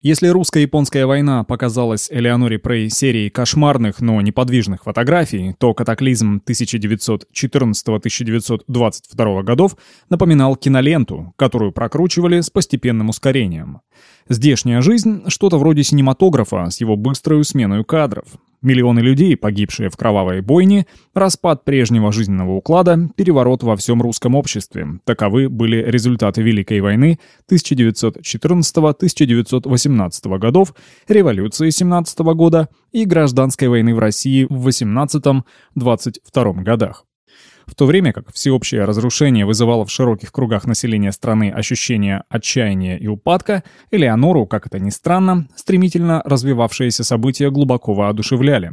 Если русско-японская война показалась Элеоноре Прей серией кошмарных, но неподвижных фотографий, то катаклизм 1914-1922 годов напоминал киноленту, которую прокручивали с постепенным ускорением. Здешняя жизнь — что-то вроде синематографа с его быстрой сменой кадров. Миллионы людей, погибшие в кровавой бойне, распад прежнего жизненного уклада, переворот во всем русском обществе. Таковы были результаты Великой войны 1914-1918 годов, революции 17 года и гражданской войны в России в 18-22 годах. В то время как всеобщее разрушение вызывало в широких кругах населения страны ощущение отчаяния и упадка, Элеонору, как это ни странно, стремительно развивавшиеся события глубоко воодушевляли.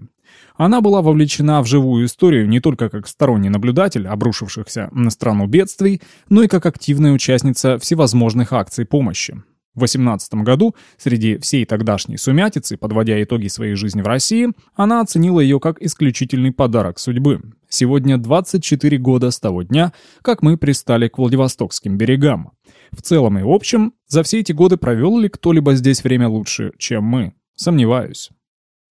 Она была вовлечена в живую историю не только как сторонний наблюдатель обрушившихся на страну бедствий, но и как активная участница всевозможных акций помощи. В 18 году, среди всей тогдашней сумятицы, подводя итоги своей жизни в России, она оценила ее как исключительный подарок судьбы. Сегодня 24 года с того дня, как мы пристали к Владивостокским берегам. В целом и общем, за все эти годы провел ли кто-либо здесь время лучше, чем мы? Сомневаюсь.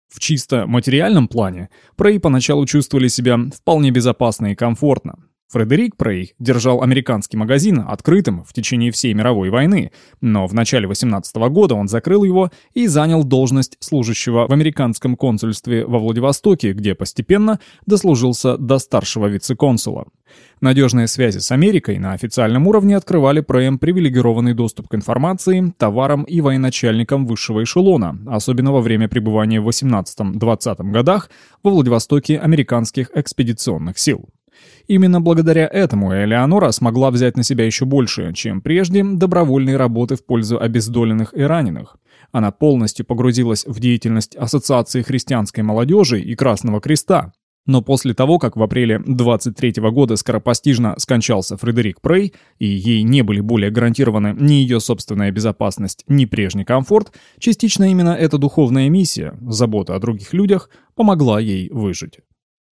В чисто материальном плане Прей поначалу чувствовали себя вполне безопасно и комфортно. Фредерик Прей держал американский магазин открытым в течение всей мировой войны, но в начале 18 года он закрыл его и занял должность служащего в американском консульстве во Владивостоке, где постепенно дослужился до старшего вице-консула. Надежные связи с Америкой на официальном уровне открывали Преем привилегированный доступ к информации, товарам и военачальникам высшего эшелона, особенно во время пребывания в 18-20 годах во Владивостоке американских экспедиционных сил. Именно благодаря этому Элеонора смогла взять на себя еще больше, чем прежде, добровольные работы в пользу обездоленных и раненых. Она полностью погрузилась в деятельность Ассоциации христианской молодежи и Красного Креста. Но после того, как в апреле 23 -го года скоропостижно скончался Фредерик Прей, и ей не были более гарантированы ни ее собственная безопасность, ни прежний комфорт, частично именно эта духовная миссия, забота о других людях, помогла ей выжить.